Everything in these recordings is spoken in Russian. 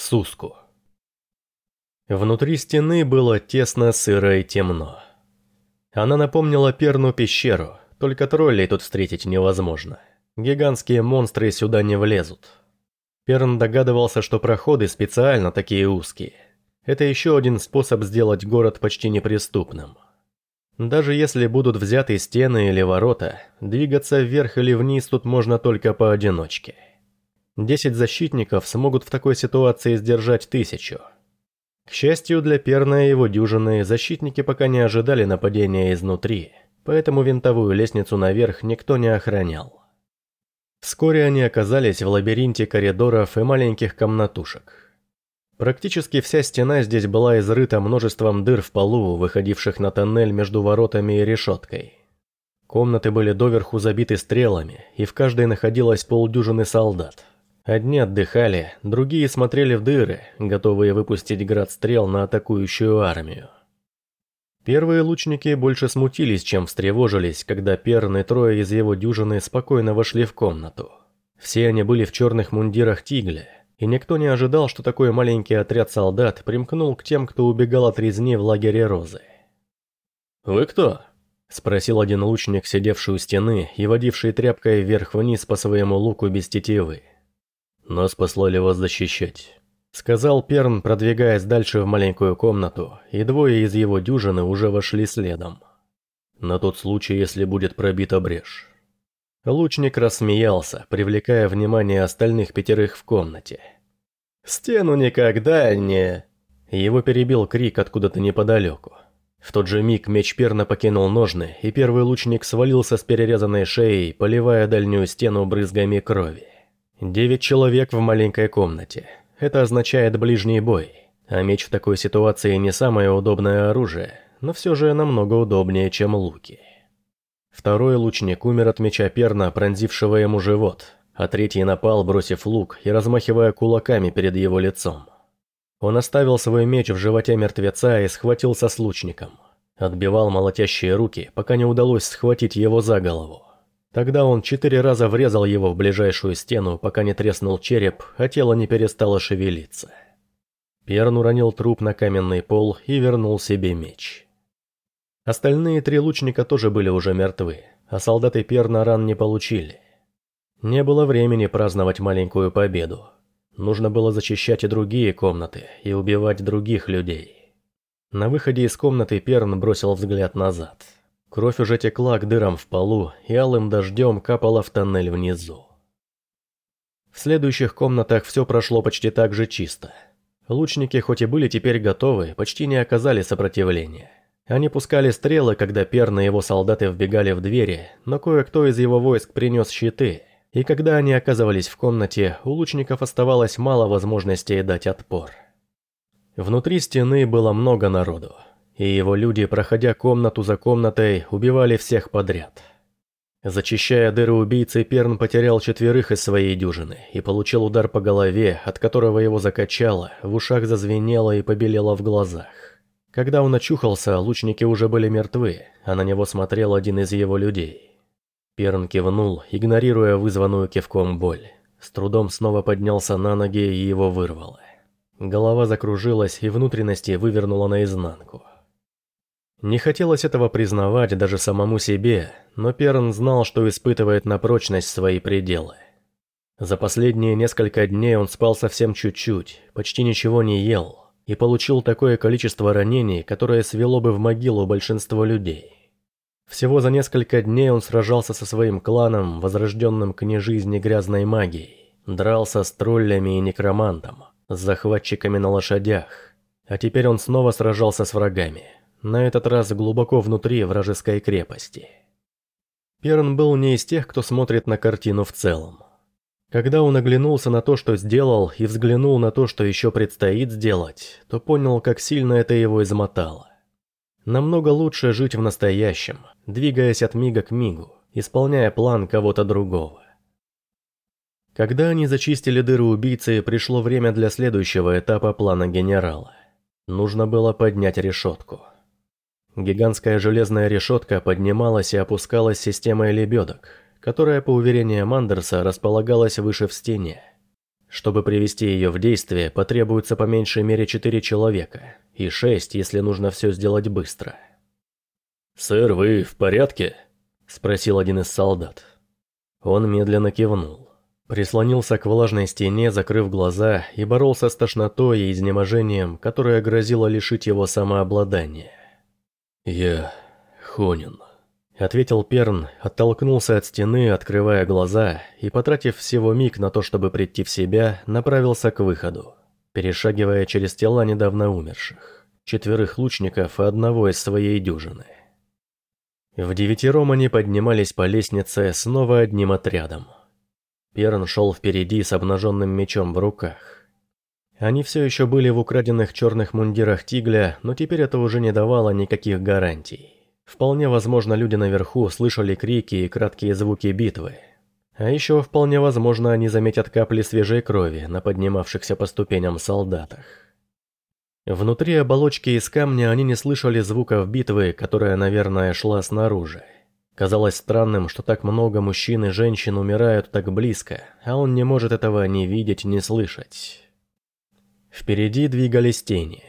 Суску. Внутри стены было тесно, сыро и темно. Она напомнила Перну пещеру, только троллей тут встретить невозможно. Гигантские монстры сюда не влезут. Перн догадывался, что проходы специально такие узкие. Это еще один способ сделать город почти неприступным. Даже если будут взяты стены или ворота, двигаться вверх или вниз тут можно только поодиночке. Десять защитников смогут в такой ситуации сдержать тысячу – к счастью для Перна и его дюжины, защитники пока не ожидали нападения изнутри, поэтому винтовую лестницу наверх никто не охранял. Вскоре они оказались в лабиринте коридоров и маленьких комнатушек. Практически вся стена здесь была изрыта множеством дыр в полу, выходивших на тоннель между воротами и решеткой. Комнаты были доверху забиты стрелами, и в каждой находилось полдюжины солдат. Одни отдыхали, другие смотрели в дыры, готовые выпустить град стрел на атакующую армию. Первые лучники больше смутились, чем встревожились, когда Перн трое из его дюжины спокойно вошли в комнату. Все они были в черных мундирах тигля, и никто не ожидал, что такой маленький отряд солдат примкнул к тем, кто убегал от резни в лагере Розы. «Вы кто?» – спросил один лучник, сидевший у стены и водивший тряпкой вверх-вниз по своему луку без тетивы. «Нас послали вас защищать», — сказал Перн, продвигаясь дальше в маленькую комнату, и двое из его дюжины уже вошли следом. «На тот случай, если будет пробита брешь». Лучник рассмеялся, привлекая внимание остальных пятерых в комнате. «Стену никогда не...» Его перебил крик откуда-то неподалеку. В тот же миг меч Перна покинул ножны, и первый лучник свалился с перерезанной шеей, поливая дальнюю стену брызгами крови. Девять человек в маленькой комнате. Это означает ближний бой. А меч в такой ситуации не самое удобное оружие, но все же намного удобнее, чем луки. Второй лучник умер от меча перна, пронзившего ему живот, а третий напал, бросив лук и размахивая кулаками перед его лицом. Он оставил свой меч в животе мертвеца и схватился с лучником. Отбивал молотящие руки, пока не удалось схватить его за голову. Тогда он четыре раза врезал его в ближайшую стену, пока не треснул череп, а тело не перестало шевелиться. Перн уронил труп на каменный пол и вернул себе меч. Остальные три лучника тоже были уже мертвы, а солдаты Перна ран не получили. Не было времени праздновать маленькую победу. Нужно было зачищать и другие комнаты, и убивать других людей. На выходе из комнаты Перн бросил взгляд назад – Кровь уже текла к дырам в полу и алым дождем капала в тоннель внизу. В следующих комнатах все прошло почти так же чисто. Лучники, хоть и были теперь готовы, почти не оказали сопротивления. Они пускали стрелы, когда Перн и его солдаты вбегали в двери, но кое-кто из его войск принес щиты, и когда они оказывались в комнате, у лучников оставалось мало возможностей дать отпор. Внутри стены было много народу и его люди, проходя комнату за комнатой, убивали всех подряд. Зачищая дыры убийцы, Перн потерял четверых из своей дюжины и получил удар по голове, от которого его закачало, в ушах зазвенело и побелело в глазах. Когда он очухался, лучники уже были мертвы, а на него смотрел один из его людей. Перн кивнул, игнорируя вызванную кивком боль. С трудом снова поднялся на ноги и его вырвало. Голова закружилась и внутренности вывернула наизнанку. Не хотелось этого признавать даже самому себе, но Перн знал, что испытывает на прочность свои пределы. За последние несколько дней он спал совсем чуть-чуть, почти ничего не ел, и получил такое количество ранений, которое свело бы в могилу большинство людей. Всего за несколько дней он сражался со своим кланом, возрожденным к нежизни грязной магией, дрался с троллями и некромантом, с захватчиками на лошадях, а теперь он снова сражался с врагами – на этот раз глубоко внутри вражеской крепости. Перн был не из тех, кто смотрит на картину в целом. Когда он оглянулся на то, что сделал, и взглянул на то, что еще предстоит сделать, то понял, как сильно это его измотало. Намного лучше жить в настоящем, двигаясь от мига к мигу, исполняя план кого-то другого. Когда они зачистили дыры убийцы, пришло время для следующего этапа плана генерала. Нужно было поднять решетку. Гигантская железная решетка поднималась и опускалась системой лебедок, которая, по уверениям Андерса, располагалась выше в стене. Чтобы привести ее в действие, потребуется по меньшей мере четыре человека, и шесть, если нужно все сделать быстро. «Сэр, вы в порядке?» – спросил один из солдат. Он медленно кивнул. Прислонился к влажной стене, закрыв глаза, и боролся с тошнотой и изнеможением, которое грозило лишить его самообладания. «Я... Хонин», — ответил Перн, оттолкнулся от стены, открывая глаза, и, потратив всего миг на то, чтобы прийти в себя, направился к выходу, перешагивая через тела недавно умерших, четверых лучников и одного из своей дюжины. В девятером они поднимались по лестнице снова одним отрядом — Перн шел впереди с обнаженным мечом в руках. Они все еще были в украденных черных мундирах Тигля, но теперь это уже не давало никаких гарантий. Вполне возможно, люди наверху слышали крики и краткие звуки битвы. А еще вполне возможно, они заметят капли свежей крови на поднимавшихся по ступеням солдатах. Внутри оболочки из камня они не слышали звуков битвы, которая, наверное, шла снаружи. Казалось странным, что так много мужчин и женщин умирают так близко, а он не может этого ни видеть, ни слышать. Впереди двигались тени,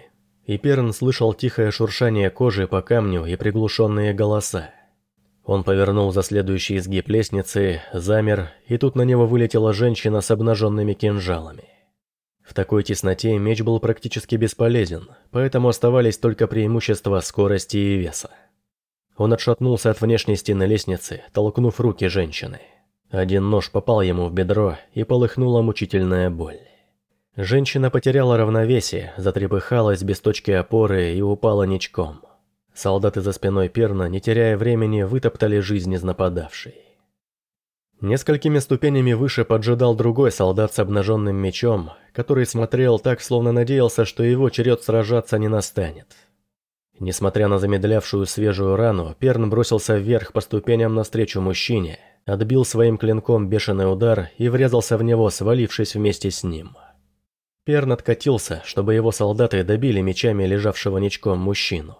и Перн слышал тихое шуршание кожи по камню и приглушенные голоса. Он повернул за следующий изгиб лестницы, замер, и тут на него вылетела женщина с обнаженными кинжалами. В такой тесноте меч был практически бесполезен, поэтому оставались только преимущества скорости и веса. Он отшатнулся от внешней стены лестницы, толкнув руки женщины. Один нож попал ему в бедро, и полыхнула мучительная боль. Женщина потеряла равновесие, затрепыхалась без точки опоры и упала ничком. Солдаты за спиной Перна, не теряя времени, вытоптали жизнь из нападавшей. Несколькими ступенями выше поджидал другой солдат с обнаженным мечом, который смотрел так, словно надеялся, что его черед сражаться не настанет. Несмотря на замедлявшую свежую рану, Перн бросился вверх по ступеням навстречу мужчине, отбил своим клинком бешеный удар и врезался в него, свалившись вместе с ним. Перн откатился, чтобы его солдаты добили мечами лежавшего ничком мужчину.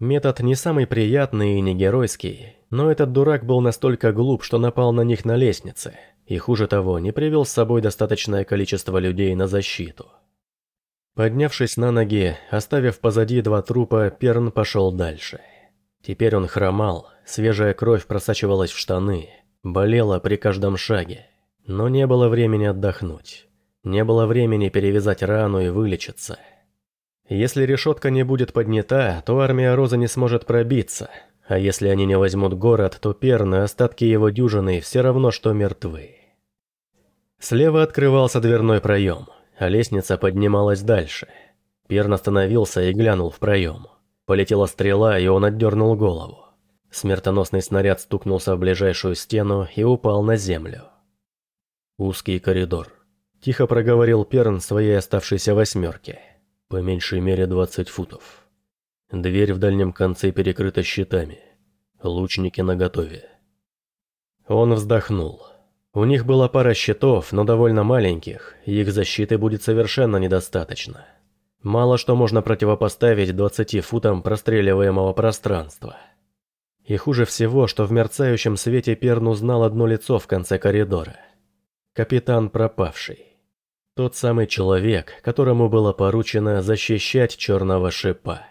Метод не самый приятный и не геройский, но этот дурак был настолько глуп, что напал на них на лестнице, и хуже того, не привел с собой достаточное количество людей на защиту. Поднявшись на ноги, оставив позади два трупа, Перн пошел дальше. Теперь он хромал, свежая кровь просачивалась в штаны, болела при каждом шаге. Но не было времени отдохнуть. Не было времени перевязать рану и вылечиться. Если решетка не будет поднята, то армия Роза не сможет пробиться. А если они не возьмут город, то Перн остатки его дюжины все равно, что мертвы. Слева открывался дверной проем а лестница поднималась дальше. Перн остановился и глянул в проем. Полетела стрела, и он отдернул голову. Смертоносный снаряд стукнулся в ближайшую стену и упал на землю. Узкий коридор. Тихо проговорил Перн своей оставшейся восьмерке. По меньшей мере 20 футов. Дверь в дальнем конце перекрыта щитами. Лучники наготове. Он вздохнул. У них была пара щитов, но довольно маленьких, и их защиты будет совершенно недостаточно. Мало что можно противопоставить 20 футам простреливаемого пространства. И хуже всего, что в мерцающем свете Перн узнал одно лицо в конце коридора. Капитан пропавший. Тот самый человек, которому было поручено защищать черного шипа.